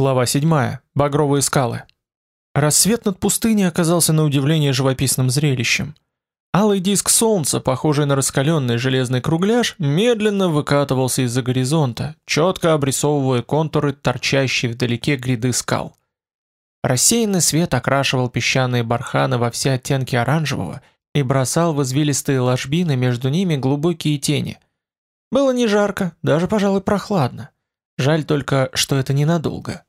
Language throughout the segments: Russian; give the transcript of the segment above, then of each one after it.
Глава 7. Багровые скалы. Рассвет над пустыней оказался на удивление живописным зрелищем. Алый диск солнца, похожий на раскаленный железный кругляш, медленно выкатывался из-за горизонта, четко обрисовывая контуры торчащей вдалеке гряды скал. Рассеянный свет окрашивал песчаные барханы во все оттенки оранжевого и бросал в извилистые ложбины между ними глубокие тени. Было не жарко, даже, пожалуй, прохладно. Жаль только, что это ненадолго.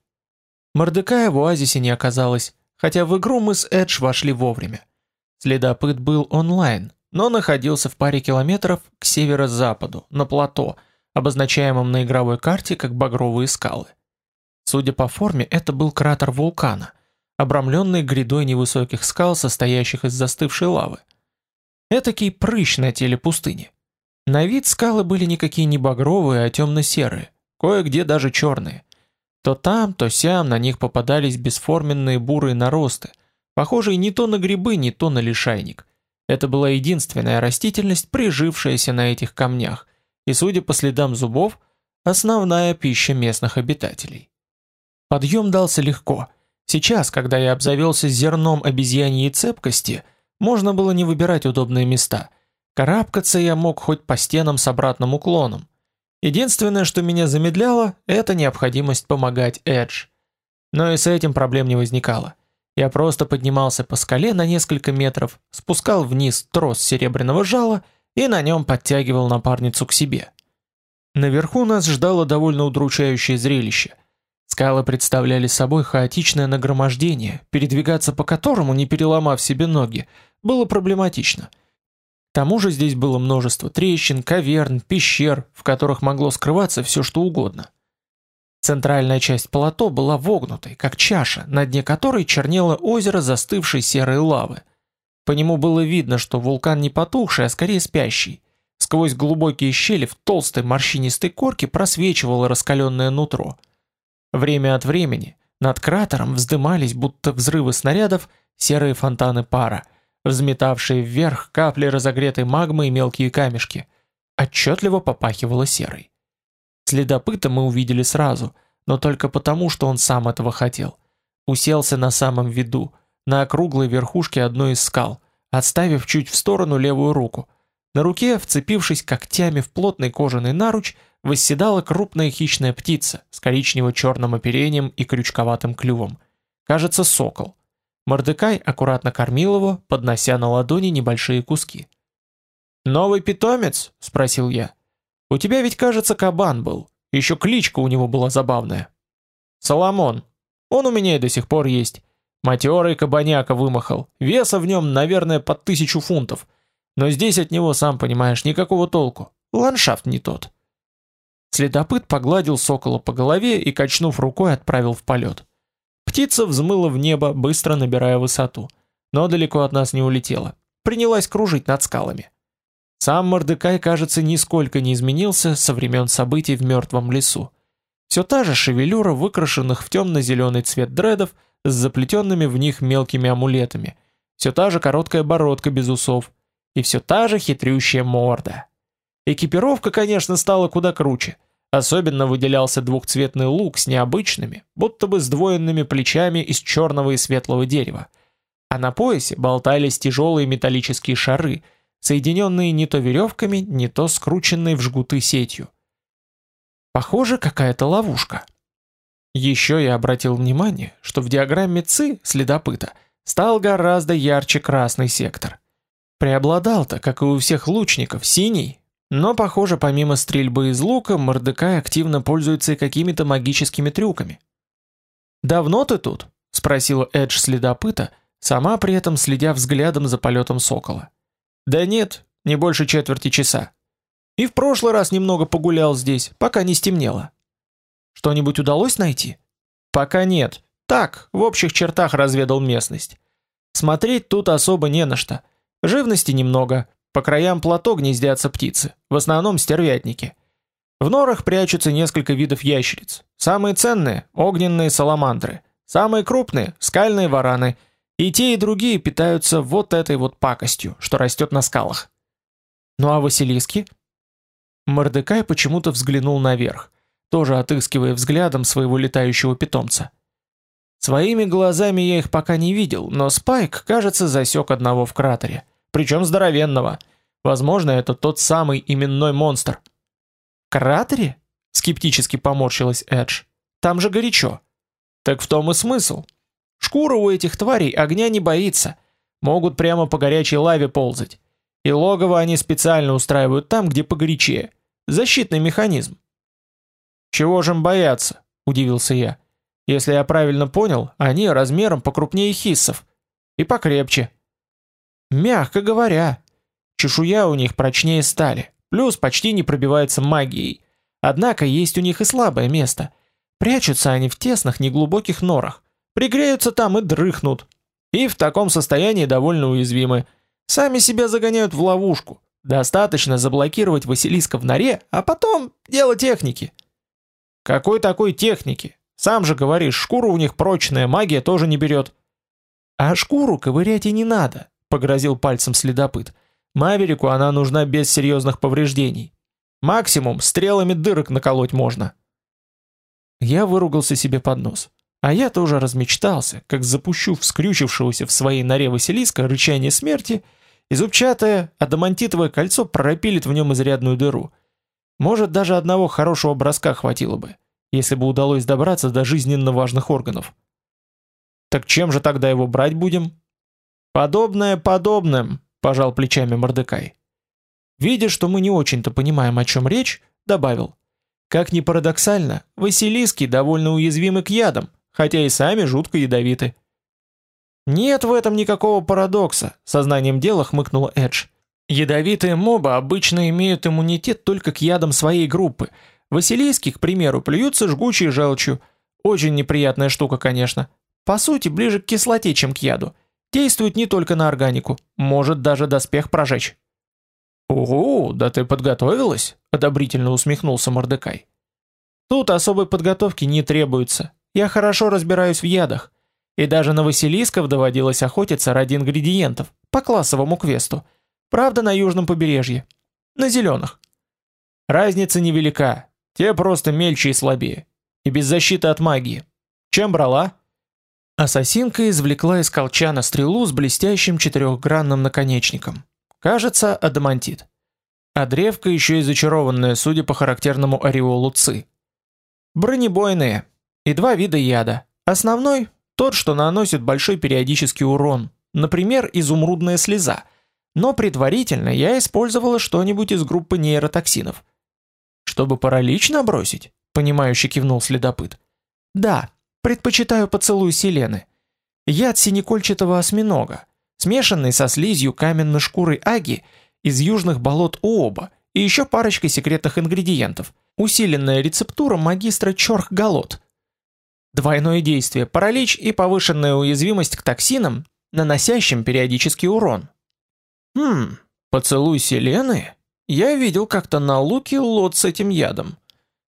Мордекая в оазисе не оказалось, хотя в игру мы с Эдж вошли вовремя. Следопыт был онлайн, но находился в паре километров к северо-западу, на плато, обозначаемом на игровой карте как багровые скалы. Судя по форме, это был кратер вулкана, обрамленный грядой невысоких скал, состоящих из застывшей лавы. Этакий прыщ на теле пустыни. На вид скалы были никакие не багровые, а темно-серые, кое-где даже черные. То там, то сям на них попадались бесформенные бурые наросты, похожие не то на грибы, не то на лишайник. Это была единственная растительность, прижившаяся на этих камнях, и, судя по следам зубов, основная пища местных обитателей. Подъем дался легко. Сейчас, когда я обзавелся зерном обезьяньей цепкости, можно было не выбирать удобные места. Карабкаться я мог хоть по стенам с обратным уклоном. Единственное, что меня замедляло, это необходимость помогать Эдж. Но и с этим проблем не возникало. Я просто поднимался по скале на несколько метров, спускал вниз трос серебряного жала и на нем подтягивал напарницу к себе. Наверху нас ждало довольно удручающее зрелище. Скалы представляли собой хаотичное нагромождение, передвигаться по которому, не переломав себе ноги, было проблематично – к тому же здесь было множество трещин, каверн, пещер, в которых могло скрываться все что угодно. Центральная часть плато была вогнутой, как чаша, на дне которой чернело озеро застывшей серой лавы. По нему было видно, что вулкан не потухший, а скорее спящий. Сквозь глубокие щели в толстой морщинистой корке просвечивало раскаленное нутро. Время от времени над кратером вздымались, будто взрывы снарядов, серые фонтаны пара – взметавшие вверх капли разогретой магмы и мелкие камешки. Отчетливо попахивало серой. Следопыта мы увидели сразу, но только потому, что он сам этого хотел. Уселся на самом виду, на округлой верхушке одной из скал, отставив чуть в сторону левую руку. На руке, вцепившись когтями в плотный кожаный наруч, восседала крупная хищная птица с коричнево-черным оперением и крючковатым клювом. Кажется, сокол. Мордекай аккуратно кормил его, поднося на ладони небольшие куски. «Новый питомец?» – спросил я. «У тебя ведь, кажется, кабан был. Еще кличка у него была забавная». «Соломон. Он у меня и до сих пор есть. Матерый кабаняка вымахал. Веса в нем, наверное, под тысячу фунтов. Но здесь от него, сам понимаешь, никакого толку. Ландшафт не тот». Следопыт погладил сокола по голове и, качнув рукой, отправил в полет. Птица взмыла в небо, быстро набирая высоту, но далеко от нас не улетела. Принялась кружить над скалами. Сам Мордекай, кажется, нисколько не изменился со времен событий в мертвом лесу. Все та же шевелюра, выкрашенных в темно-зеленый цвет дредов с заплетенными в них мелкими амулетами. Все та же короткая бородка без усов. И все та же хитрющая морда. Экипировка, конечно, стала куда круче – Особенно выделялся двухцветный лук с необычными, будто бы сдвоенными плечами из черного и светлого дерева. А на поясе болтались тяжелые металлические шары, соединенные не то веревками, не то скрученные в жгуты сетью. Похоже, какая-то ловушка. Еще я обратил внимание, что в диаграмме ЦИ следопыта стал гораздо ярче красный сектор. Преобладал-то, как и у всех лучников, синий, но, похоже, помимо стрельбы из лука, Мордекай активно пользуется и какими-то магическими трюками. «Давно ты тут?» — спросила Эдж следопыта, сама при этом следя взглядом за полетом сокола. «Да нет, не больше четверти часа. И в прошлый раз немного погулял здесь, пока не стемнело. Что-нибудь удалось найти?» «Пока нет. Так, в общих чертах разведал местность. Смотреть тут особо не на что. Живности немного, по краям плато гнездятся птицы, в основном стервятники. В норах прячутся несколько видов ящериц. Самые ценные – огненные саламандры. Самые крупные – скальные вараны. И те, и другие питаются вот этой вот пакостью, что растет на скалах. Ну а Василиски? Мордекай почему-то взглянул наверх. тоже отыскивая взглядом своего летающего питомца. Своими глазами я их пока не видел, но Спайк, кажется, засек одного в кратере. Причем здоровенного. Возможно, это тот самый именной монстр. «Кратере?» — скептически поморщилась Эдж. «Там же горячо». «Так в том и смысл. Шкура у этих тварей огня не боится. Могут прямо по горячей лаве ползать. И логово они специально устраивают там, где погорячее. Защитный механизм». «Чего же им бояться?» — удивился я. Если я правильно понял, они размером покрупнее хиссов. И покрепче. Мягко говоря. Чешуя у них прочнее стали. Плюс почти не пробивается магией. Однако есть у них и слабое место. Прячутся они в тесных неглубоких норах. Пригреются там и дрыхнут. И в таком состоянии довольно уязвимы. Сами себя загоняют в ловушку. Достаточно заблокировать Василиска в норе, а потом дело техники. Какой такой техники? Сам же говоришь, шкура у них прочная, магия тоже не берет. А шкуру ковырять и не надо, погрозил пальцем следопыт. Маверику она нужна без серьезных повреждений. Максимум стрелами дырок наколоть можно. Я выругался себе под нос. А я тоже размечтался, как запущу вскрючившегося в своей норе Василиска рычание смерти, и зубчатое адамантитовое кольцо пропилит в нем изрядную дыру. Может, даже одного хорошего броска хватило бы если бы удалось добраться до жизненно важных органов. Так чем же тогда его брать будем? Подобное подобным, пожал плечами Мордекай. Видя, что мы не очень-то понимаем, о чем речь, добавил: как ни парадоксально, Василиски довольно уязвимы к ядам, хотя и сами жутко ядовиты. Нет в этом никакого парадокса, сознанием дела хмыкнула Эдж. Ядовитые мобы обычно имеют иммунитет только к ядам своей группы, Василийски, к примеру, плюются жгучей желчью. Очень неприятная штука, конечно. По сути, ближе к кислоте, чем к яду. Действует не только на органику, может даже доспех прожечь. «Ого, да ты подготовилась?» — одобрительно усмехнулся Мордекай. «Тут особой подготовки не требуется. Я хорошо разбираюсь в ядах. И даже на Василисков доводилось охотиться ради ингредиентов, по классовому квесту. Правда, на южном побережье. На зеленых. Разница невелика, те просто мельче и слабее. И без защиты от магии. Чем брала? Ассасинка извлекла из колчана стрелу с блестящим четырехгранным наконечником. Кажется, адамантит. А древко еще и зачарованное, судя по характерному ореолу ци. Бронебойные. И два вида яда. Основной – тот, что наносит большой периодический урон. Например, изумрудная слеза. Но предварительно я использовала что-нибудь из группы нейротоксинов – чтобы паралич набросить? Понимающе кивнул следопыт. Да, предпочитаю поцелуй Селены. Яд синекольчатого осьминога, смешанный со слизью каменной шкурой аги из южных болот Уоба и еще парочкой секретных ингредиентов. Усиленная рецептура магистра Чорх-Галот. Двойное действие, паралич и повышенная уязвимость к токсинам, наносящим периодический урон. Хм, поцелуй Селены? Я видел как-то на луке лот с этим ядом.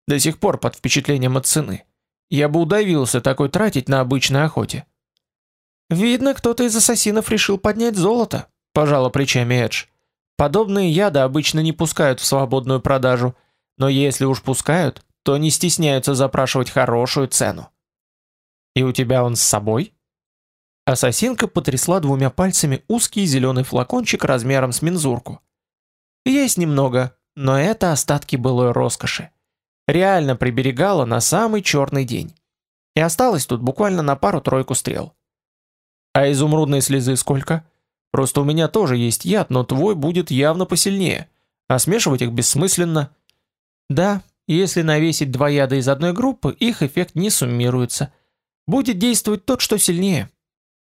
До сих пор под впечатлением от цены. Я бы удавился такой тратить на обычной охоте. Видно, кто-то из ассасинов решил поднять золото, пожала плечами Эдж. Подобные яды обычно не пускают в свободную продажу, но если уж пускают, то не стесняются запрашивать хорошую цену. И у тебя он с собой? Ассасинка потрясла двумя пальцами узкий зеленый флакончик размером с мензурку. Есть немного, но это остатки былой роскоши. Реально приберегала на самый черный день. И осталось тут буквально на пару-тройку стрел. А изумрудные слезы сколько? Просто у меня тоже есть яд, но твой будет явно посильнее. А смешивать их бессмысленно. Да, если навесить два яда из одной группы, их эффект не суммируется. Будет действовать тот, что сильнее.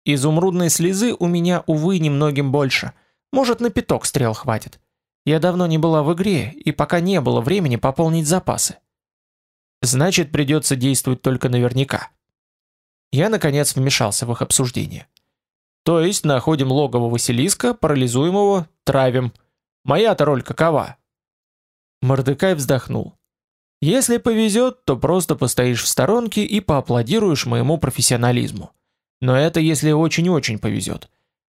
Изумрудные слезы у меня, увы, немногим больше. Может, на пяток стрел хватит. Я давно не была в игре, и пока не было времени пополнить запасы. Значит, придется действовать только наверняка. Я, наконец, вмешался в их обсуждение. То есть, находим логово Василиска, парализуем его, травим. Моя-то роль какова? Мордекай вздохнул. Если повезет, то просто постоишь в сторонке и поаплодируешь моему профессионализму. Но это если очень-очень повезет.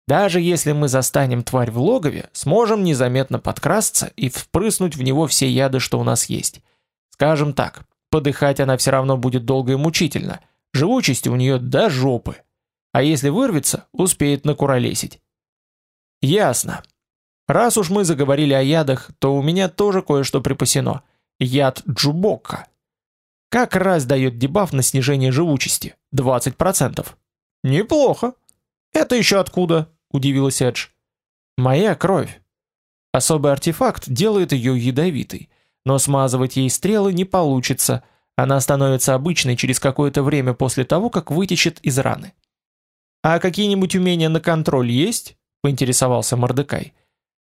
Даже если мы застанем тварь в логове, сможем незаметно подкрасться и впрыснуть в него все яды, что у нас есть. Скажем так, Подыхать она все равно будет долго и мучительно. Живучесть у нее до жопы. А если вырвется, успеет накуролесить. Ясно. Раз уж мы заговорили о ядах, то у меня тоже кое-что припасено. Яд Джубокка. Как раз дает дебаф на снижение живучести. 20%. Неплохо. Это еще откуда? Удивилась Эдж. Моя кровь. Особый артефакт делает ее ядовитой, но смазывать ей стрелы не получится. Она становится обычной через какое-то время после того, как вытечет из раны. А какие-нибудь умения на контроль есть? поинтересовался Мордекай.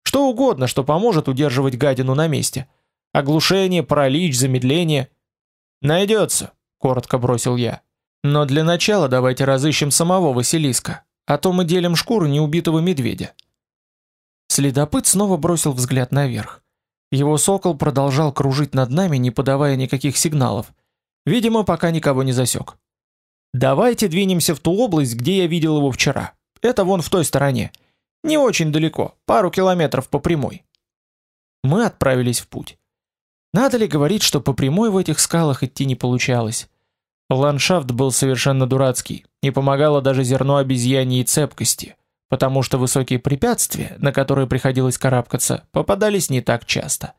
Что угодно, что поможет удерживать гадину на месте. Оглушение, паралич, замедление. Найдется, коротко бросил я. Но для начала давайте разыщем самого Василиска, а то мы делим шкуру неубитого медведя. Следопыт снова бросил взгляд наверх. Его сокол продолжал кружить над нами, не подавая никаких сигналов. Видимо, пока никого не засек. Давайте двинемся в ту область, где я видел его вчера. Это вон в той стороне. Не очень далеко, пару километров по прямой. Мы отправились в путь. Надо ли говорить, что по прямой в этих скалах идти не получалось? Ландшафт был совершенно дурацкий, не помогало даже зерно обезьяньей цепкости потому что высокие препятствия, на которые приходилось карабкаться, попадались не так часто.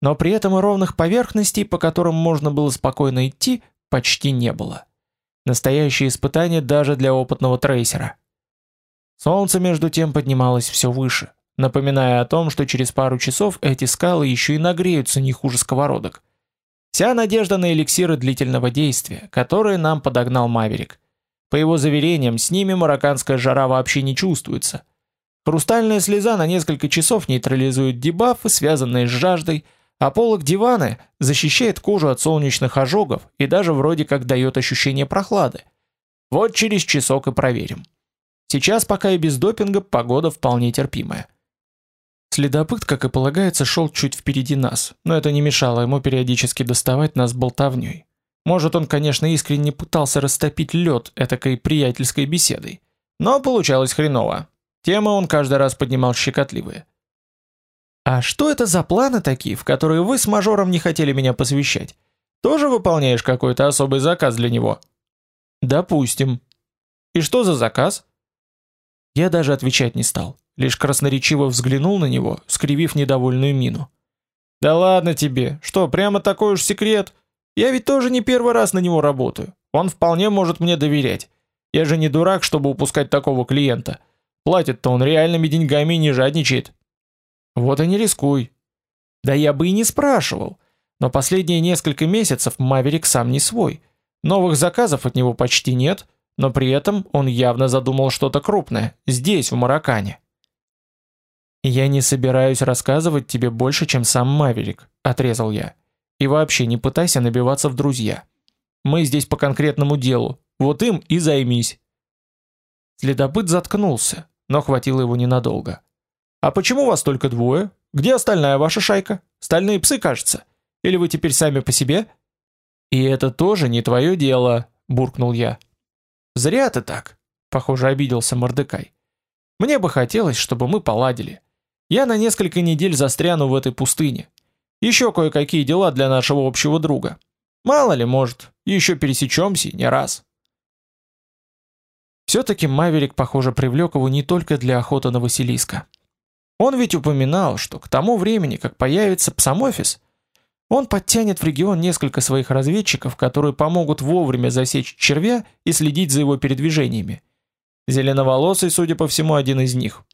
Но при этом и ровных поверхностей, по которым можно было спокойно идти, почти не было. Настоящее испытание даже для опытного трейсера. Солнце между тем поднималось все выше, напоминая о том, что через пару часов эти скалы еще и нагреются не хуже сковородок. Вся надежда на эликсиры длительного действия, которые нам подогнал Маверик. По его заверениям, с ними марокканская жара вообще не чувствуется. Хрустальная слеза на несколько часов нейтрализует дебафы, связанные с жаждой, а полог дивана защищает кожу от солнечных ожогов и даже вроде как дает ощущение прохлады. Вот через часок и проверим. Сейчас пока и без допинга погода вполне терпимая. Следопыт, как и полагается, шел чуть впереди нас, но это не мешало ему периодически доставать нас болтовней. Может, он, конечно, искренне пытался растопить лед этакой приятельской беседой. Но получалось хреново. Темы он каждый раз поднимал щекотливые. «А что это за планы такие, в которые вы с мажором не хотели меня посвящать? Тоже выполняешь какой-то особый заказ для него?» «Допустим». «И что за заказ?» Я даже отвечать не стал, лишь красноречиво взглянул на него, скривив недовольную мину. «Да ладно тебе, что, прямо такой уж секрет?» Я ведь тоже не первый раз на него работаю. Он вполне может мне доверять. Я же не дурак, чтобы упускать такого клиента. Платит-то он реальными деньгами и не жадничает. Вот и не рискуй. Да я бы и не спрашивал. Но последние несколько месяцев Маверик сам не свой. Новых заказов от него почти нет, но при этом он явно задумал что-то крупное, здесь, в Маракане. «Я не собираюсь рассказывать тебе больше, чем сам Маверик», — отрезал я. И вообще не пытайся набиваться в друзья. Мы здесь по конкретному делу, вот им и займись. Следопыт заткнулся, но хватило его ненадолго. А почему вас только двое? Где остальная ваша шайка? Стальные псы, кажется. Или вы теперь сами по себе? И это тоже не твое дело, буркнул я. Зря ты так, похоже, обиделся Мордекай. Мне бы хотелось, чтобы мы поладили. Я на несколько недель застряну в этой пустыне. Еще кое-какие дела для нашего общего друга. Мало ли, может, еще пересечемся не раз. Все-таки Маверик, похоже, привлек его не только для охоты на Василиска. Он ведь упоминал, что к тому времени, как появится псамофис, он подтянет в регион несколько своих разведчиков, которые помогут вовремя засечь червя и следить за его передвижениями. Зеленоволосый, судя по всему, один из них.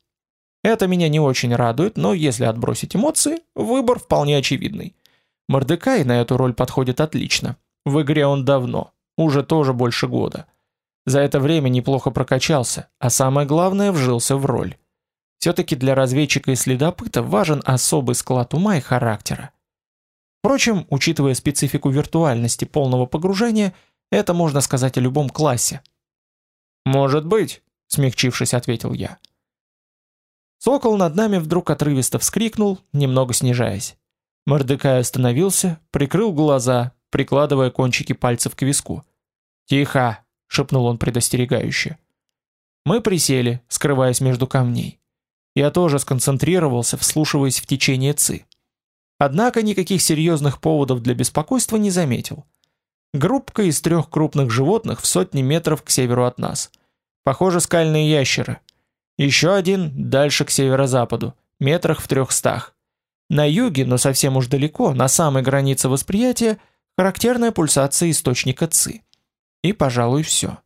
Это меня не очень радует, но если отбросить эмоции, выбор вполне очевидный. Мордекай на эту роль подходит отлично. В игре он давно, уже тоже больше года. За это время неплохо прокачался, а самое главное вжился в роль. Все-таки для разведчика и следопыта важен особый склад ума и характера. Впрочем, учитывая специфику виртуальности полного погружения, это можно сказать о любом классе. «Может быть», — смягчившись, ответил я. Сокол над нами вдруг отрывисто вскрикнул, немного снижаясь. Мордекай остановился, прикрыл глаза, прикладывая кончики пальцев к виску. «Тихо!» — шепнул он предостерегающе. Мы присели, скрываясь между камней. Я тоже сконцентрировался, вслушиваясь в течение ци. Однако никаких серьезных поводов для беспокойства не заметил. Группка из трех крупных животных в сотни метров к северу от нас. Похоже, скальные ящеры. Еще один дальше к северо-западу, метрах в трехстах. На юге, но совсем уж далеко, на самой границе восприятия, характерная пульсация источника ЦИ. И, пожалуй, все.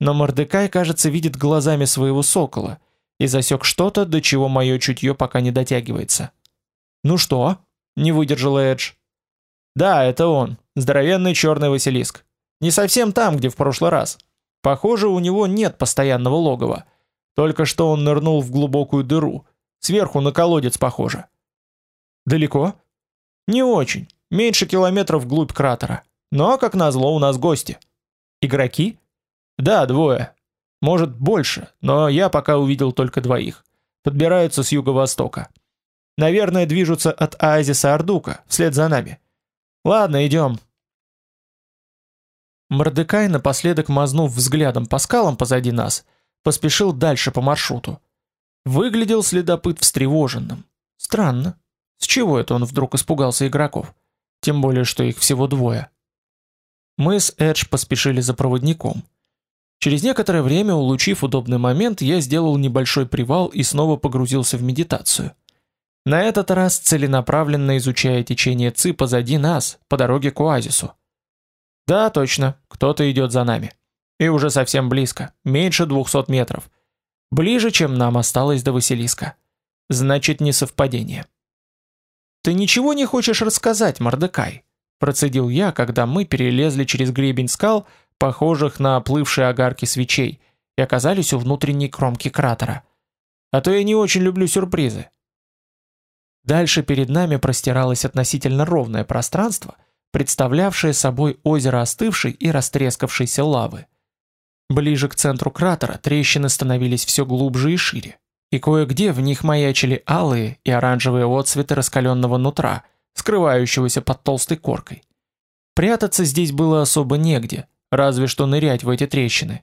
Но Мордекай, кажется, видит глазами своего сокола и засек что-то, до чего мое чутье пока не дотягивается. «Ну что?» — не выдержал Эдж. «Да, это он, здоровенный черный Василиск. Не совсем там, где в прошлый раз. Похоже, у него нет постоянного логова. Только что он нырнул в глубокую дыру. Сверху на колодец похоже». «Далеко?» «Не очень. Меньше километров вглубь кратера. Но, как назло, у нас гости». «Игроки?» Да, двое. Может, больше, но я пока увидел только двоих. Подбираются с юго-востока. Наверное, движутся от оазиса Ардука, вслед за нами. Ладно, идем. Мордекай, напоследок мазнув взглядом по скалам позади нас, поспешил дальше по маршруту. Выглядел следопыт встревоженным. Странно. С чего это он вдруг испугался игроков? Тем более, что их всего двое. Мы с Эдж поспешили за проводником. Через некоторое время, улучив удобный момент, я сделал небольшой привал и снова погрузился в медитацию. На этот раз целенаправленно изучая течение ЦИ позади нас, по дороге к оазису. Да, точно, кто-то идет за нами. И уже совсем близко, меньше 200 метров. Ближе, чем нам осталось до Василиска. Значит, не совпадение. «Ты ничего не хочешь рассказать, Мордекай?» Процедил я, когда мы перелезли через гребень скал, похожих на оплывшие огарки свечей, и оказались у внутренней кромки кратера. А то я не очень люблю сюрпризы. Дальше перед нами простиралось относительно ровное пространство, представлявшее собой озеро остывшей и растрескавшейся лавы. Ближе к центру кратера трещины становились все глубже и шире, и кое-где в них маячили алые и оранжевые отцветы раскаленного нутра, скрывающегося под толстой коркой. Прятаться здесь было особо негде, разве что нырять в эти трещины.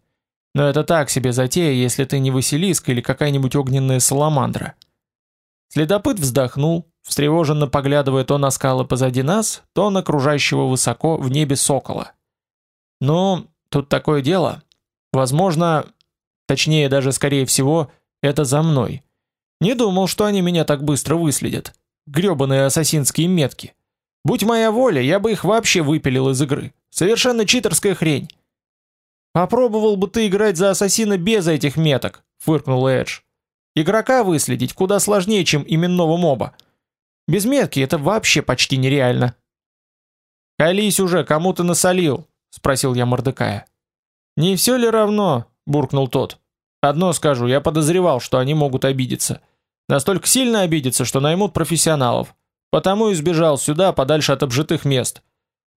Но это так себе затея, если ты не Василиск или какая-нибудь огненная саламандра. Следопыт вздохнул, встревоженно поглядывая то на скалы позади нас, то на окружающего высоко в небе сокола. Ну, тут такое дело. Возможно, точнее даже скорее всего, это за мной. Не думал, что они меня так быстро выследят. Грёбаные ассасинские метки. Будь моя воля, я бы их вообще выпилил из игры. Совершенно читерская хрень. Попробовал бы ты играть за ассасина без этих меток, фыркнул Эдж. Игрока выследить куда сложнее, чем именного моба. Без метки это вообще почти нереально. Колись уже, кому ты насолил? спросил я Мордекая. Не все ли равно, буркнул тот. Одно скажу, я подозревал, что они могут обидеться. Настолько сильно обидеться, что наймут профессионалов. Потому и сбежал сюда, подальше от обжитых мест.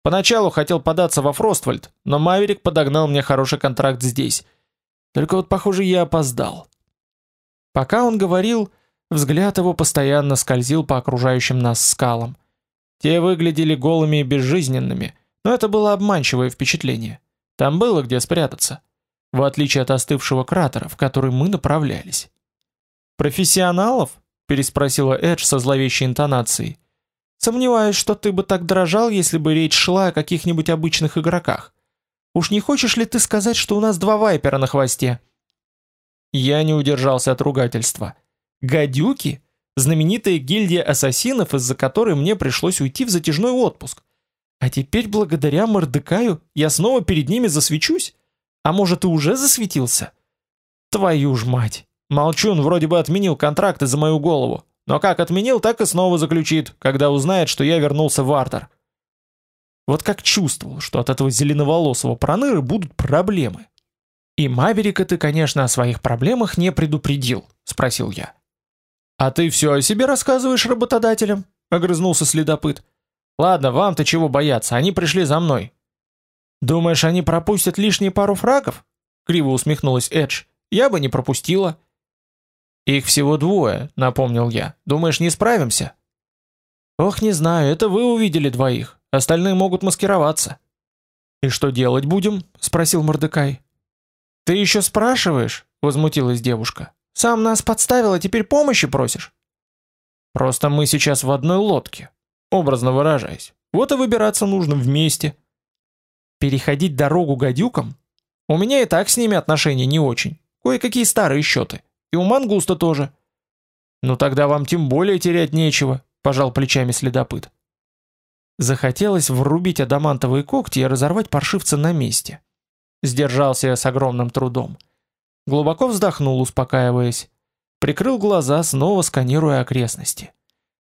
Поначалу хотел податься во Фроствальд, но Маверик подогнал мне хороший контракт здесь. Только вот, похоже, я опоздал. Пока он говорил, взгляд его постоянно скользил по окружающим нас скалам. Те выглядели голыми и безжизненными, но это было обманчивое впечатление. Там было где спрятаться, в отличие от остывшего кратера, в который мы направлялись. «Профессионалов?» – переспросила Эдж со зловещей интонацией. Сомневаюсь, что ты бы так дрожал, если бы речь шла о каких-нибудь обычных игроках. Уж не хочешь ли ты сказать, что у нас два вайпера на хвосте? Я не удержался от ругательства. Гадюки? Знаменитая гильдия ассасинов, из-за которой мне пришлось уйти в затяжной отпуск. А теперь благодаря Мордекаю я снова перед ними засвечусь? А может и уже засветился? Твою ж мать! Молчун вроде бы отменил контракты за мою голову. Но как отменил, так и снова заключит, когда узнает, что я вернулся в Артер. Вот как чувствовал, что от этого зеленоволосого проныры будут проблемы. И Маверика ты, конечно, о своих проблемах не предупредил, спросил я. А ты все о себе рассказываешь работодателям? Огрызнулся следопыт. Ладно, вам-то чего бояться, они пришли за мной. Думаешь, они пропустят лишние пару фрагов? Криво усмехнулась Эдж. Я бы не пропустила. Их всего двое, напомнил я. Думаешь, не справимся? Ох, не знаю, это вы увидели двоих. Остальные могут маскироваться. И что делать будем? спросил Мордекай. Ты еще спрашиваешь? возмутилась девушка. Сам нас подставил, а теперь помощи просишь? Просто мы сейчас в одной лодке, образно выражаясь. Вот и выбираться нужно вместе. Переходить дорогу гадюкам? У меня и так с ними отношения не очень. Кое-какие старые счеты. И у мангуста тоже. Ну тогда вам тем более терять нечего, пожал плечами следопыт. Захотелось врубить адамантовые когти и разорвать паршивца на месте. Сдержался я с огромным трудом. Глубоко вздохнул, успокаиваясь. Прикрыл глаза, снова сканируя окрестности.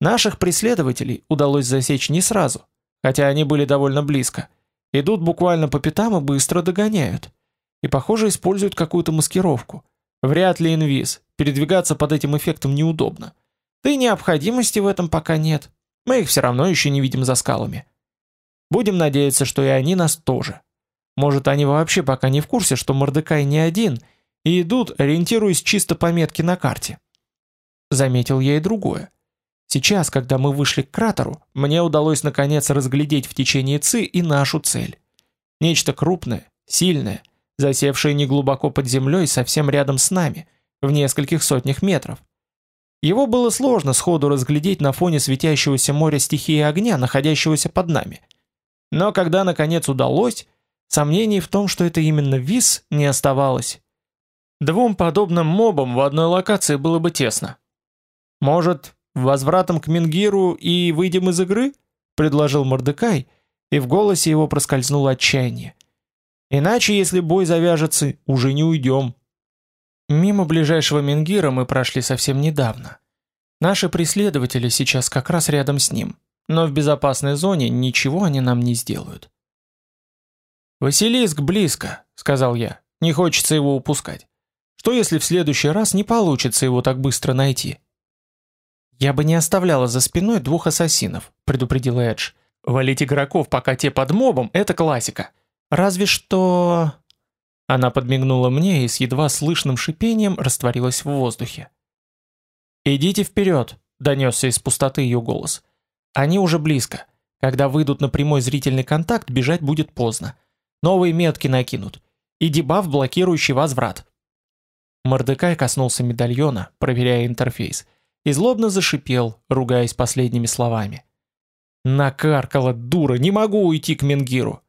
Наших преследователей удалось засечь не сразу, хотя они были довольно близко. Идут буквально по пятам и быстро догоняют. И, похоже, используют какую-то маскировку. Вряд ли инвиз, передвигаться под этим эффектом неудобно. Да и необходимости в этом пока нет. Мы их все равно еще не видим за скалами. Будем надеяться, что и они нас тоже. Может, они вообще пока не в курсе, что Мордекай не один, и идут, ориентируясь чисто по метке на карте. Заметил я и другое. Сейчас, когда мы вышли к кратеру, мне удалось наконец разглядеть в течение ЦИ и нашу цель. Нечто крупное, сильное, засевшее неглубоко под землей совсем рядом с нами, в нескольких сотнях метров. Его было сложно сходу разглядеть на фоне светящегося моря стихии огня, находящегося под нами. Но когда наконец удалось, сомнений в том, что это именно ВИС, не оставалось. Двум подобным мобам в одной локации было бы тесно. Может, возвратом к Мингиру и выйдем из игры? предложил Мордекай, и в голосе его проскользнуло отчаяние. Иначе, если бой завяжется, уже не уйдем. Мимо ближайшего Мингира мы прошли совсем недавно. Наши преследователи сейчас как раз рядом с ним, но в безопасной зоне ничего они нам не сделают. «Василиск близко», — сказал я, — «не хочется его упускать. Что если в следующий раз не получится его так быстро найти?» «Я бы не оставляла за спиной двух ассасинов», — предупредил Эдж. «Валить игроков, пока те под мобом — это классика. Разве что...» Она подмигнула мне и с едва слышным шипением растворилась в воздухе. «Идите вперед!» — донесся из пустоты ее голос. «Они уже близко. Когда выйдут на прямой зрительный контакт, бежать будет поздно. Новые метки накинут. И дебаф, блокирующий возврат». Мордекай коснулся медальона, проверяя интерфейс, и злобно зашипел, ругаясь последними словами. «Накаркала, дура, не могу уйти к Менгиру!»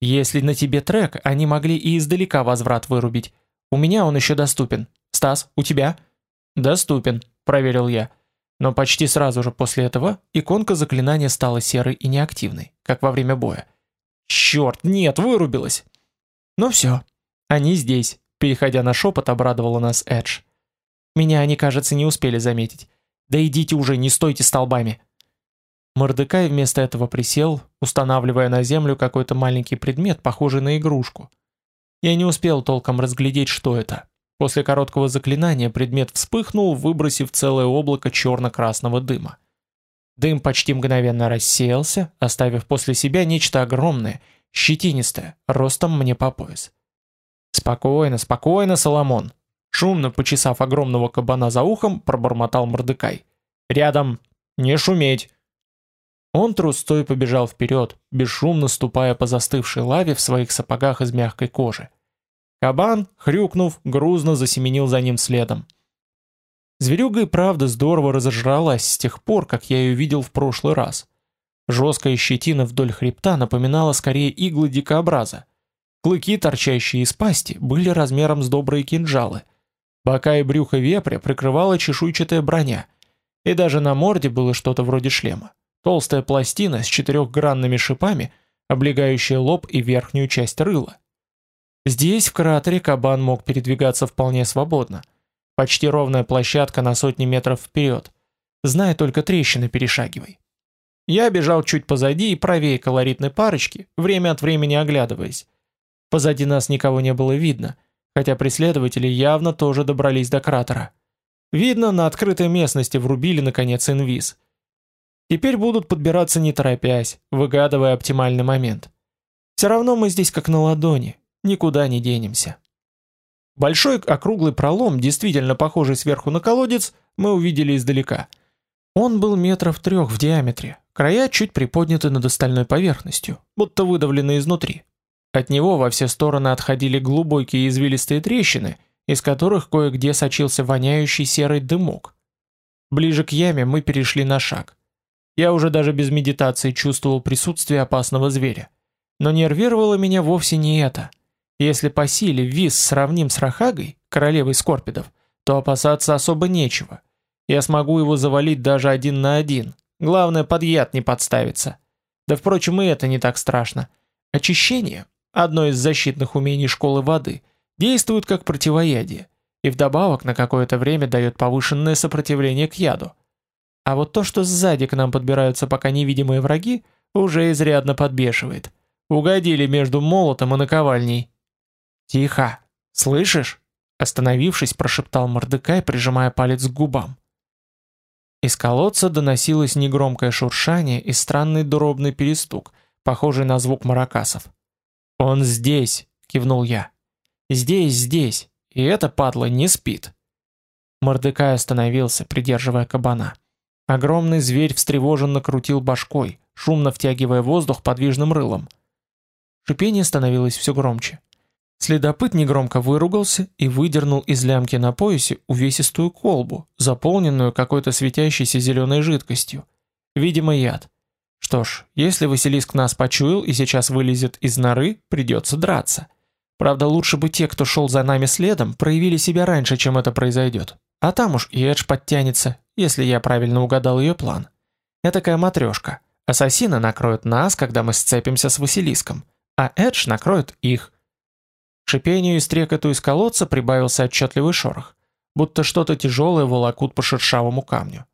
Если на тебе трек, они могли и издалека возврат вырубить. У меня он еще доступен. Стас, у тебя? Доступен, проверил я. Но почти сразу же после этого иконка заклинания стала серой и неактивной, как во время боя. Черт, нет, вырубилась. Ну все, они здесь. Переходя на шепот, обрадовала нас Эдж. Меня они, кажется, не успели заметить. Да идите уже, не стойте столбами. Мордекай вместо этого присел, устанавливая на землю какой-то маленький предмет, похожий на игрушку. Я не успел толком разглядеть, что это. После короткого заклинания предмет вспыхнул, выбросив целое облако черно-красного дыма. Дым почти мгновенно рассеялся, оставив после себя нечто огромное, щетинистое, ростом мне по пояс. «Спокойно, спокойно, Соломон!» Шумно почесав огромного кабана за ухом, пробормотал Мордекай. «Рядом! Не шуметь!» Он трустой побежал вперед, бесшумно ступая по застывшей лаве в своих сапогах из мягкой кожи. Кабан, хрюкнув, грузно засеменил за ним следом. Зверюга и правда здорово разожралась с тех пор, как я ее видел в прошлый раз. Жесткая щетина вдоль хребта напоминала скорее иглы дикообраза. Клыки, торчащие из пасти, были размером с добрые кинжалы. Бока и брюхо вепря прикрывала чешуйчатая броня, и даже на морде было что-то вроде шлема. Толстая пластина с четырехгранными шипами, облегающая лоб и верхнюю часть рыла. Здесь, в кратере, кабан мог передвигаться вполне свободно. Почти ровная площадка на сотни метров вперед. Зная только трещины перешагивай. Я бежал чуть позади и правее колоритной парочки, время от времени оглядываясь. Позади нас никого не было видно, хотя преследователи явно тоже добрались до кратера. Видно, на открытой местности врубили наконец инвиз – Теперь будут подбираться не торопясь, выгадывая оптимальный момент. Все равно мы здесь как на ладони, никуда не денемся. Большой округлый пролом, действительно похожий сверху на колодец, мы увидели издалека. Он был метров трех в диаметре, края чуть приподняты над остальной поверхностью, будто выдавлены изнутри. От него во все стороны отходили глубокие извилистые трещины, из которых кое-где сочился воняющий серый дымок. Ближе к яме мы перешли на шаг. Я уже даже без медитации чувствовал присутствие опасного зверя. Но нервировало меня вовсе не это. Если по силе Вис сравним с Рахагой, королевой скорпидов, то опасаться особо нечего. Я смогу его завалить даже один на один. Главное, под яд не подставиться. Да, впрочем, и это не так страшно. Очищение, одно из защитных умений школы воды, действует как противоядие, и вдобавок на какое-то время дает повышенное сопротивление к яду. А вот то, что сзади к нам подбираются пока невидимые враги, уже изрядно подбешивает. Угодили между молотом и наковальней. «Тихо! Слышишь?» Остановившись, прошептал Мордекай, прижимая палец к губам. Из колодца доносилось негромкое шуршание и странный дробный перестук, похожий на звук маракасов. «Он здесь!» — кивнул я. «Здесь, здесь! И эта падла не спит!» Мордекай остановился, придерживая кабана. Огромный зверь встревоженно крутил башкой, шумно втягивая воздух подвижным рылом. Шипение становилось все громче. Следопыт негромко выругался и выдернул из лямки на поясе увесистую колбу, заполненную какой-то светящейся зеленой жидкостью. Видимо, яд. Что ж, если Василиск нас почуял и сейчас вылезет из норы, придется драться. Правда, лучше бы те, кто шел за нами следом, проявили себя раньше, чем это произойдет. А там уж и Эдж подтянется, если я правильно угадал ее план. Этакая матрешка. Ассасины накроют нас, когда мы сцепимся с Василиском, а Эдж накроет их – шипению и стрекоту из колодца прибавился отчетливый шорох, будто что-то тяжелое волокут по шершавому камню.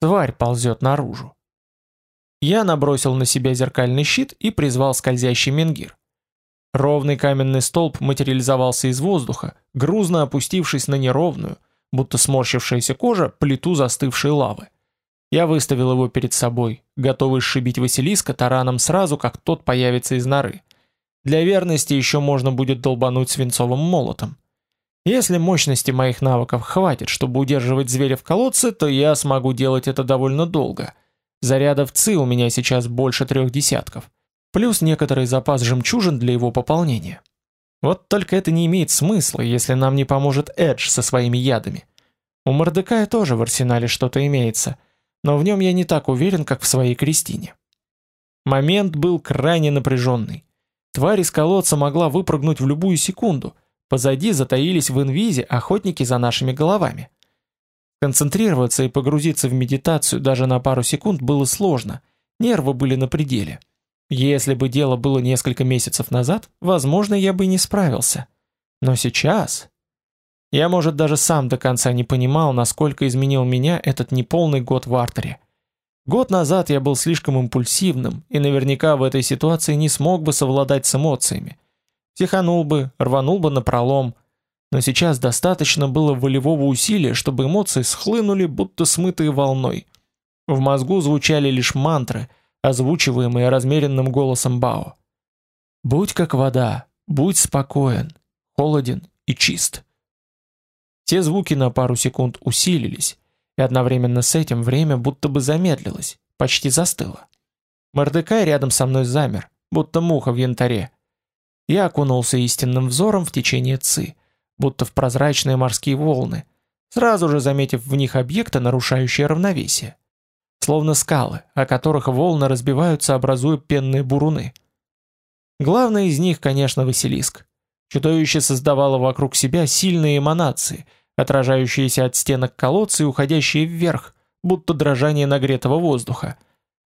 Тварь ползет наружу. Я набросил на себя зеркальный щит и призвал скользящий менгир. Ровный каменный столб материализовался из воздуха, грузно опустившись на неровную, будто сморщившаяся кожа, плиту застывшей лавы. Я выставил его перед собой, готовый сшибить Василиска тараном сразу, как тот появится из норы. Для верности еще можно будет долбануть свинцовым молотом. Если мощности моих навыков хватит, чтобы удерживать зверя в колодце, то я смогу делать это довольно долго. Зарядов ЦИ у меня сейчас больше трех десятков. Плюс некоторый запас жемчужин для его пополнения. Вот только это не имеет смысла, если нам не поможет Эдж со своими ядами. У Мордекая тоже в арсенале что-то имеется, но в нем я не так уверен, как в своей Кристине. Момент был крайне напряженный. Тварь из колодца могла выпрыгнуть в любую секунду. Позади затаились в инвизе охотники за нашими головами. Концентрироваться и погрузиться в медитацию даже на пару секунд было сложно. Нервы были на пределе. Если бы дело было несколько месяцев назад, возможно, я бы не справился. Но сейчас... Я, может, даже сам до конца не понимал, насколько изменил меня этот неполный год в артере. Год назад я был слишком импульсивным и наверняка в этой ситуации не смог бы совладать с эмоциями. Тиханул бы, рванул бы на пролом. Но сейчас достаточно было волевого усилия, чтобы эмоции схлынули, будто смытые волной. В мозгу звучали лишь мантры, озвучиваемые размеренным голосом Бао. «Будь как вода, будь спокоен, холоден и чист». Те звуки на пару секунд усилились, и одновременно с этим время будто бы замедлилось, почти застыло. Мордекай рядом со мной замер, будто муха в янтаре. Я окунулся истинным взором в течение ци, будто в прозрачные морские волны, сразу же заметив в них объекты, нарушающие равновесие. Словно скалы, о которых волны разбиваются, образуя пенные буруны. Главное из них, конечно, Василиск. Чудовище создавало вокруг себя сильные эманации – отражающиеся от стенок колодца и уходящие вверх, будто дрожание нагретого воздуха,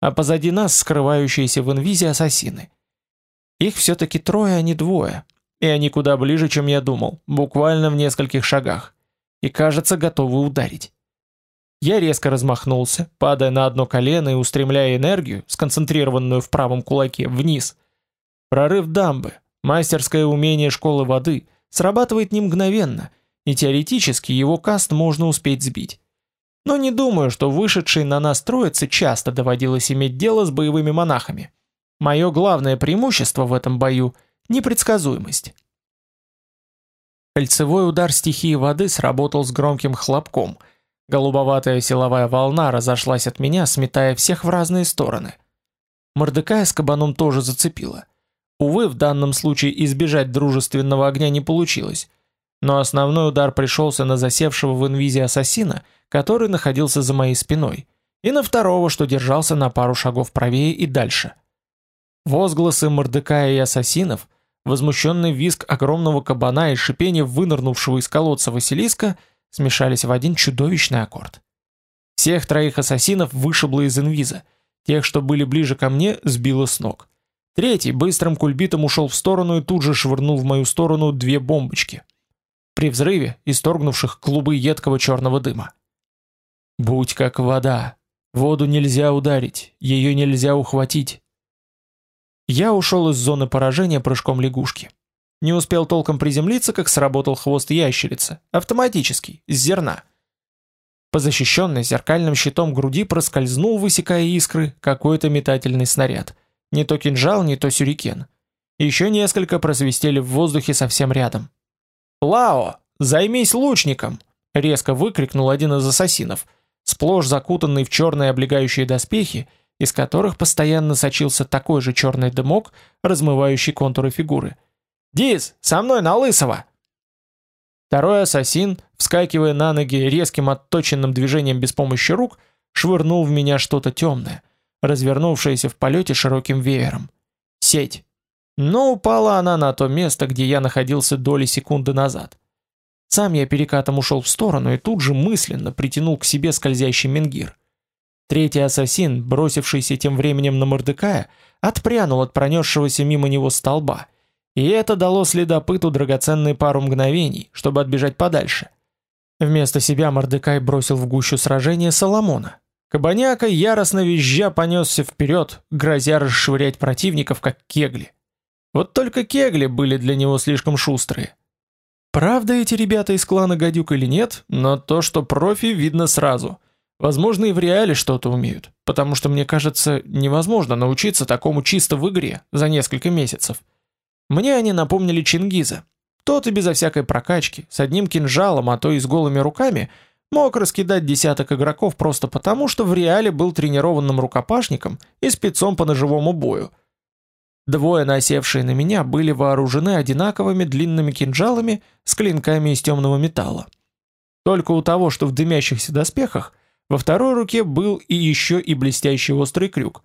а позади нас скрывающиеся в инвизе ассасины. Их все-таки трое, а не двое, и они куда ближе, чем я думал, буквально в нескольких шагах, и, кажется, готовы ударить. Я резко размахнулся, падая на одно колено и устремляя энергию, сконцентрированную в правом кулаке, вниз. Прорыв дамбы, мастерское умение школы воды, срабатывает не мгновенно — и теоретически его каст можно успеть сбить. Но не думаю, что вышедшей на нас троице часто доводилось иметь дело с боевыми монахами. Мое главное преимущество в этом бою – непредсказуемость. Кольцевой удар стихии воды сработал с громким хлопком. Голубоватая силовая волна разошлась от меня, сметая всех в разные стороны. Мордекая с кабаном тоже зацепила. Увы, в данном случае избежать дружественного огня не получилось – но основной удар пришелся на засевшего в инвизе ассасина, который находился за моей спиной, и на второго, что держался на пару шагов правее и дальше. Возгласы Мордекая и ассасинов, возмущенный визг огромного кабана и шипение вынырнувшего из колодца Василиска смешались в один чудовищный аккорд. Всех троих ассасинов вышибло из инвиза, тех, что были ближе ко мне, сбило с ног. Третий быстрым кульбитом ушел в сторону и тут же швырнул в мою сторону две бомбочки. При взрыве, исторгнувших клубы едкого черного дыма. «Будь как вода. Воду нельзя ударить, ее нельзя ухватить». Я ушел из зоны поражения прыжком лягушки. Не успел толком приземлиться, как сработал хвост ящерицы, автоматический, с зерна. По защищенной зеркальным щитом груди проскользнул, высекая искры, какой-то метательный снаряд. Не то кинжал, не то сюрикен. Еще несколько просвистели в воздухе совсем рядом. «Лао, займись лучником!» — резко выкрикнул один из ассасинов, сплошь закутанный в черные облегающие доспехи, из которых постоянно сочился такой же черный дымок, размывающий контуры фигуры. «Диз, со мной на Лысого!» Второй ассасин, вскакивая на ноги резким отточенным движением без помощи рук, швырнул в меня что-то темное, развернувшееся в полете широким веером. Сеть. Но упала она на то место, где я находился доли секунды назад. Сам я перекатом ушел в сторону и тут же мысленно притянул к себе скользящий менгир. Третий ассасин, бросившийся тем временем на Мордекая, отпрянул от пронесшегося мимо него столба, и это дало следопыту драгоценные пару мгновений, чтобы отбежать подальше. Вместо себя Мордекай бросил в гущу сражения Соломона. Кабаняка яростно визжа понесся вперед, грозя расшвырять противников, как кегли. Вот только кегли были для него слишком шустрые. Правда эти ребята из клана Гадюк или нет, но то, что профи, видно сразу. Возможно, и в реале что-то умеют, потому что, мне кажется, невозможно научиться такому чисто в игре за несколько месяцев. Мне они напомнили Чингиза. Тот и безо всякой прокачки, с одним кинжалом, а то и с голыми руками, мог раскидать десяток игроков просто потому, что в реале был тренированным рукопашником и спецом по ножевому бою. Двое насевшие на меня были вооружены одинаковыми длинными кинжалами с клинками из темного металла. Только у того, что в дымящихся доспехах, во второй руке был и еще и блестящий острый крюк.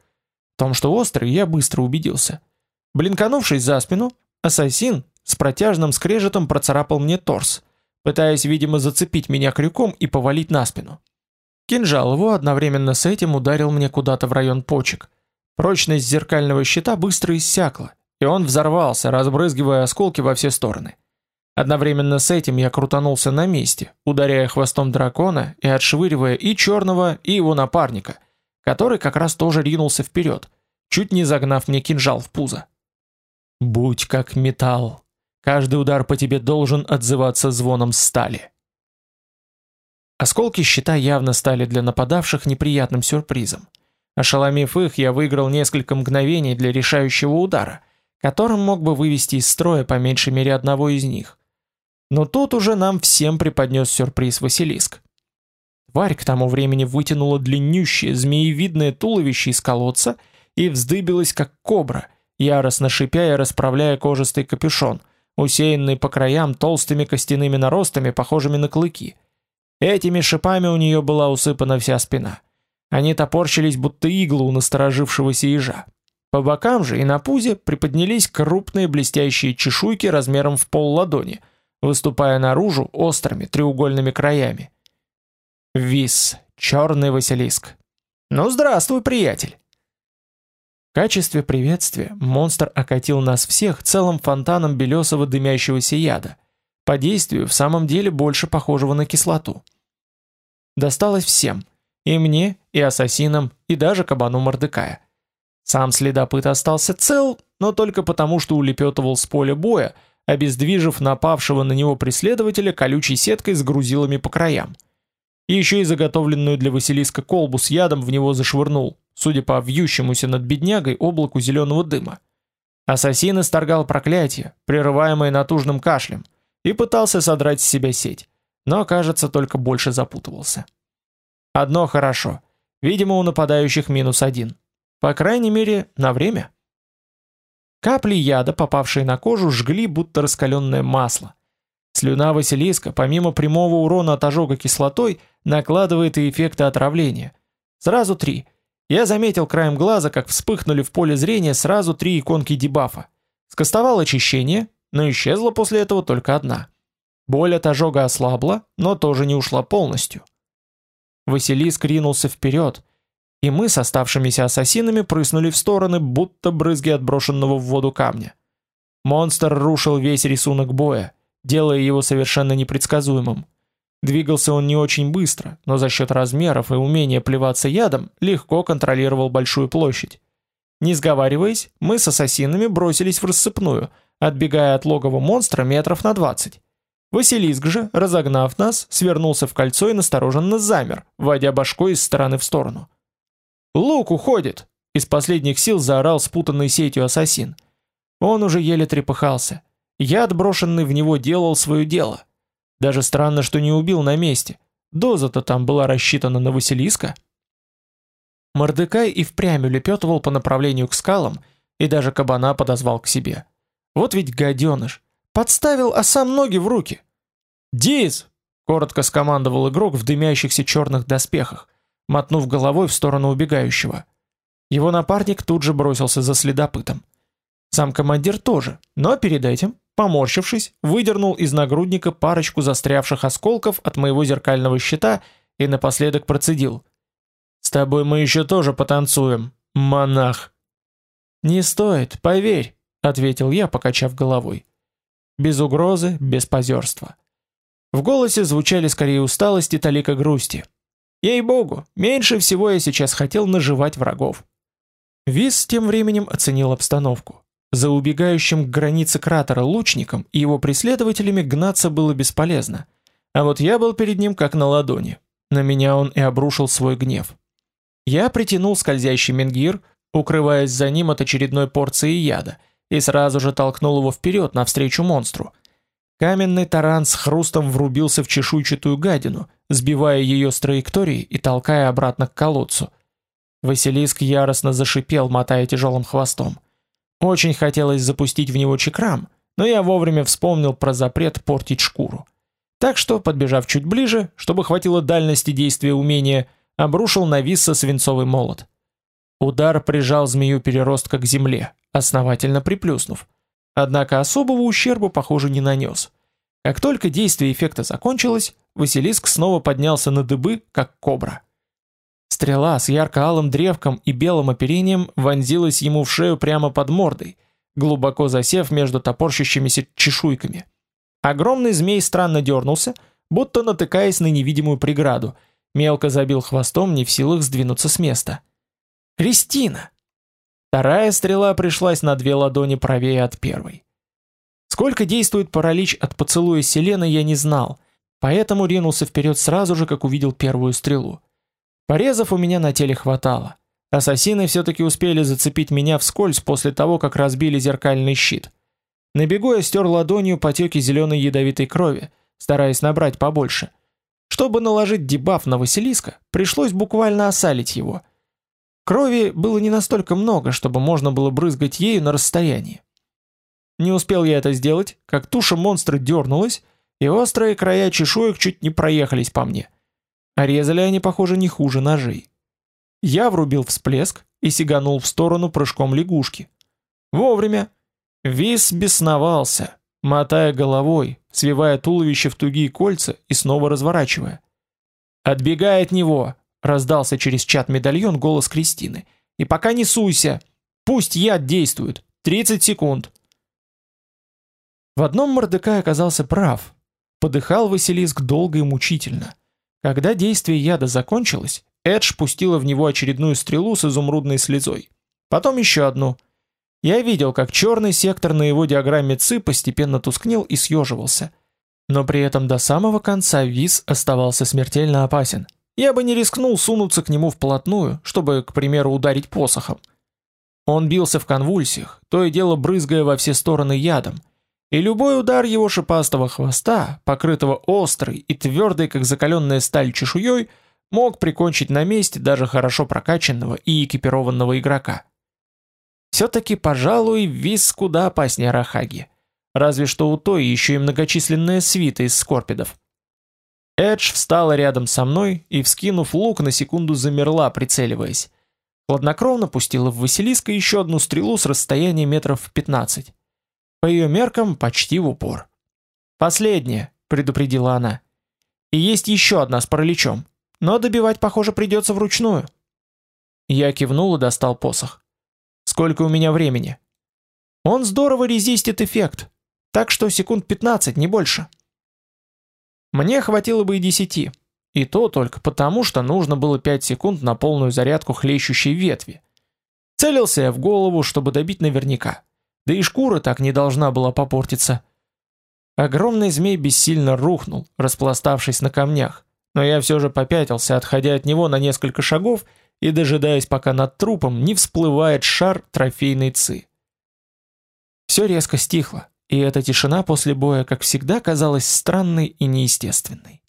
В том, что острый, я быстро убедился. Блинканувшись за спину, ассасин с протяжным скрежетом процарапал мне торс, пытаясь, видимо, зацепить меня крюком и повалить на спину. Кинжал его одновременно с этим ударил мне куда-то в район почек. Прочность зеркального щита быстро иссякла, и он взорвался, разбрызгивая осколки во все стороны. Одновременно с этим я крутанулся на месте, ударяя хвостом дракона и отшвыривая и черного, и его напарника, который как раз тоже ринулся вперед, чуть не загнав мне кинжал в пузо. Будь как металл. Каждый удар по тебе должен отзываться звоном стали. Осколки щита явно стали для нападавших неприятным сюрпризом. Ошеломив их, я выиграл несколько мгновений для решающего удара, которым мог бы вывести из строя по меньшей мере одного из них. Но тут уже нам всем преподнес сюрприз Василиск. Тварь к тому времени вытянула длиннющее змеевидное туловище из колодца и вздыбилась как кобра — яростно шипя и расправляя кожистый капюшон, усеянный по краям толстыми костяными наростами, похожими на клыки. Этими шипами у нее была усыпана вся спина. Они топорщились, будто иглы у насторожившегося ежа. По бокам же и на пузе приподнялись крупные блестящие чешуйки размером в пол ладони, выступая наружу острыми треугольными краями. Вис, черный Василиск. «Ну, здравствуй, приятель!» В качестве приветствия монстр окатил нас всех целым фонтаном белесого дымящегося яда, по действию в самом деле больше похожего на кислоту. Досталось всем, и мне, и ассасинам, и даже кабану Мордекая. Сам следопыт остался цел, но только потому, что улепетывал с поля боя, обездвижив напавшего на него преследователя колючей сеткой с грузилами по краям. И еще и заготовленную для Василиска колбу с ядом в него зашвырнул, судя по вьющемуся над беднягой облаку зеленого дыма. Ассасин исторгал проклятие, прерываемое натужным кашлем, и пытался содрать с себя сеть, но, кажется, только больше запутывался. Одно хорошо. Видимо, у нападающих минус один. По крайней мере, на время. Капли яда, попавшие на кожу, жгли, будто раскаленное масло. Слюна Василиска, помимо прямого урона от ожога кислотой, накладывает и эффекты отравления. Сразу три – Я заметил краем глаза, как вспыхнули в поле зрения сразу три иконки дебафа. Скостовал очищение, но исчезла после этого только одна. Боль от ожога ослабла, но тоже не ушла полностью. Василиск ринулся вперед, и мы с оставшимися ассасинами прыснули в стороны, будто брызги отброшенного в воду камня. Монстр рушил весь рисунок боя, делая его совершенно непредсказуемым. Двигался он не очень быстро, но за счет размеров и умения плеваться ядом легко контролировал большую площадь. Не сговариваясь, мы с ассасинами бросились в рассыпную, отбегая от логова монстра метров на 20. Василиск же, разогнав нас, свернулся в кольцо и настороженно замер, водя башкой из стороны в сторону. «Лук уходит!» — из последних сил заорал спутанный сетью ассасин. Он уже еле трепыхался. Яд, брошенный в него, делал свое дело. Даже странно, что не убил на месте. Доза-то там была рассчитана на Василиска. Мордекай и впрямь улепетывал по направлению к скалам, и даже кабана подозвал к себе. Вот ведь гаденыш. Подставил, а сам ноги в руки. «Диз!» — коротко скомандовал игрок в дымящихся черных доспехах, мотнув головой в сторону убегающего. Его напарник тут же бросился за следопытом. Сам командир тоже, но перед этим поморщившись, выдернул из нагрудника парочку застрявших осколков от моего зеркального щита и напоследок процедил. «С тобой мы еще тоже потанцуем, монах!» «Не стоит, поверь», — ответил я, покачав головой. Без угрозы, без позерства. В голосе звучали скорее усталость и талика грусти. Ей-богу, меньше всего я сейчас хотел наживать врагов. Вис тем временем оценил обстановку. За убегающим к границе кратера лучником и его преследователями гнаться было бесполезно. А вот я был перед ним как на ладони. На меня он и обрушил свой гнев. Я притянул скользящий менгир, укрываясь за ним от очередной порции яда, и сразу же толкнул его вперед навстречу монстру. Каменный таран с хрустом врубился в чешуйчатую гадину, сбивая ее с траектории и толкая обратно к колодцу. Василиск яростно зашипел, мотая тяжелым хвостом. Очень хотелось запустить в него чекрам, но я вовремя вспомнил про запрет портить шкуру. Так что, подбежав чуть ближе, чтобы хватило дальности действия умения, обрушил на Висса свинцовый молот. Удар прижал змею-переростка к земле, основательно приплюснув. Однако особого ущерба, похоже, не нанес. Как только действие эффекта закончилось, Василиск снова поднялся на дыбы, как кобра. Стрела с ярко-алым древком и белым оперением вонзилась ему в шею прямо под мордой, глубоко засев между топорщащимися чешуйками. Огромный змей странно дернулся, будто натыкаясь на невидимую преграду, мелко забил хвостом, не в силах сдвинуться с места. «Кристина!» Вторая стрела пришлась на две ладони правее от первой. Сколько действует паралич от поцелуя Селены, я не знал, поэтому ринулся вперед сразу же, как увидел первую стрелу. Порезов у меня на теле хватало. Ассасины все-таки успели зацепить меня вскользь после того, как разбили зеркальный щит. На бегу я стер ладонью потеки зеленой ядовитой крови, стараясь набрать побольше. Чтобы наложить дебаф на Василиска, пришлось буквально осалить его. Крови было не настолько много, чтобы можно было брызгать ею на расстоянии. Не успел я это сделать, как туша монстра дернулась, и острые края чешуек чуть не проехались по мне. А резали они, похоже, не хуже ножей. Я врубил всплеск и сиганул в сторону прыжком лягушки. Вовремя. Вис бесновался, мотая головой, свивая туловище в тугие кольца и снова разворачивая. «Отбегай от него!» — раздался через чат-медальон голос Кристины. «И пока не суйся! Пусть яд действует! 30 секунд!» В одном Мордекай оказался прав. Подыхал Василиск долго и мучительно. Когда действие яда закончилось, Эдж пустила в него очередную стрелу с изумрудной слезой. Потом еще одну. Я видел, как черный сектор на его диаграмме ЦИ постепенно тускнел и съеживался. Но при этом до самого конца Виз оставался смертельно опасен. Я бы не рискнул сунуться к нему вплотную, чтобы, к примеру, ударить посохом. Он бился в конвульсиях, то и дело брызгая во все стороны ядом, и любой удар его шипастого хвоста, покрытого острой и твердой, как закаленная сталь чешуей, мог прикончить на месте даже хорошо прокачанного и экипированного игрока. Все-таки, пожалуй, Виз куда опаснее Рахаги. Разве что у той еще и многочисленная свита из скорпидов. Эдж встала рядом со мной и, вскинув лук, на секунду замерла, прицеливаясь. Хладнокровно пустила в Василиска еще одну стрелу с расстояния метров в 15. По ее меркам почти в упор. «Последняя», — предупредила она. «И есть еще одна с параличом, но добивать, похоже, придется вручную». Я кивнул и достал посох. «Сколько у меня времени?» «Он здорово резистит эффект, так что секунд 15, не больше». Мне хватило бы и десяти, и то только потому, что нужно было 5 секунд на полную зарядку хлещущей ветви. Целился я в голову, чтобы добить наверняка. Да и шкура так не должна была попортиться. Огромный змей бессильно рухнул, распластавшись на камнях, но я все же попятился, отходя от него на несколько шагов и дожидаясь, пока над трупом не всплывает шар трофейной ци. Все резко стихло, и эта тишина после боя, как всегда, казалась странной и неестественной.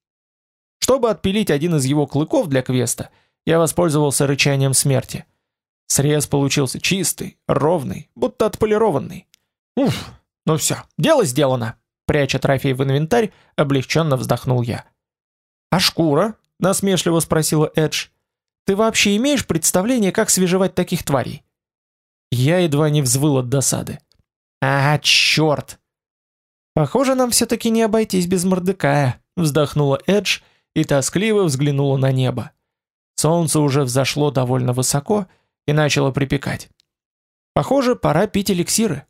Чтобы отпилить один из его клыков для квеста, я воспользовался рычанием смерти. Срез получился чистый, ровный, будто отполированный. Уф, ну все, дело сделано. Пряча трофей в инвентарь, облегченно вздохнул я. «А шкура?» — насмешливо спросила Эдж. «Ты вообще имеешь представление, как свежевать таких тварей?» Я едва не взвыл от досады. «А, черт!» «Похоже, нам все-таки не обойтись без Мордекая», — вздохнула Эдж и тоскливо взглянула на небо. Солнце уже взошло довольно высоко и начало припекать. Похоже, пора пить эликсиры.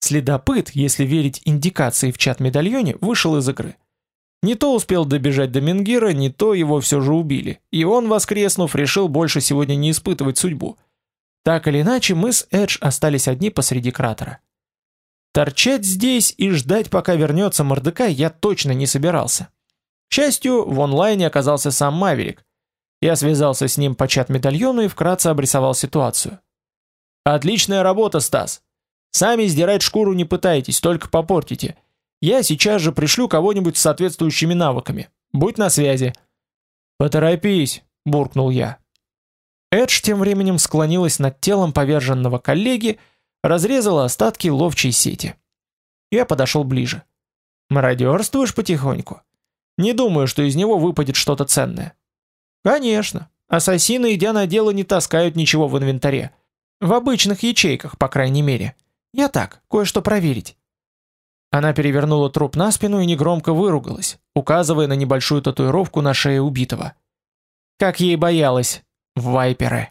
Следопыт, если верить индикации в чат-медальоне, вышел из игры. Не то успел добежать до Менгира, не то его все же убили, и он, воскреснув, решил больше сегодня не испытывать судьбу. Так или иначе, мы с Эдж остались одни посреди кратера. Торчать здесь и ждать, пока вернется Мордекай, я точно не собирался. К счастью, в онлайне оказался сам Маверик. Я связался с ним по чат-медальону и вкратце обрисовал ситуацию. «Отличная работа, Стас. Сами сдирать шкуру не пытайтесь, только попортите. Я сейчас же пришлю кого-нибудь с соответствующими навыками. Будь на связи». «Поторопись», — буркнул я. Эдж тем временем склонилась над телом поверженного коллеги, разрезала остатки ловчей сети. Я подошел ближе. «Мародерствуешь потихоньку?» Не думаю, что из него выпадет что-то ценное. Конечно. Ассасины, идя на дело, не таскают ничего в инвентаре. В обычных ячейках, по крайней мере. Я так, кое-что проверить. Она перевернула труп на спину и негромко выругалась, указывая на небольшую татуировку на шее убитого. Как ей боялась. Вайперы.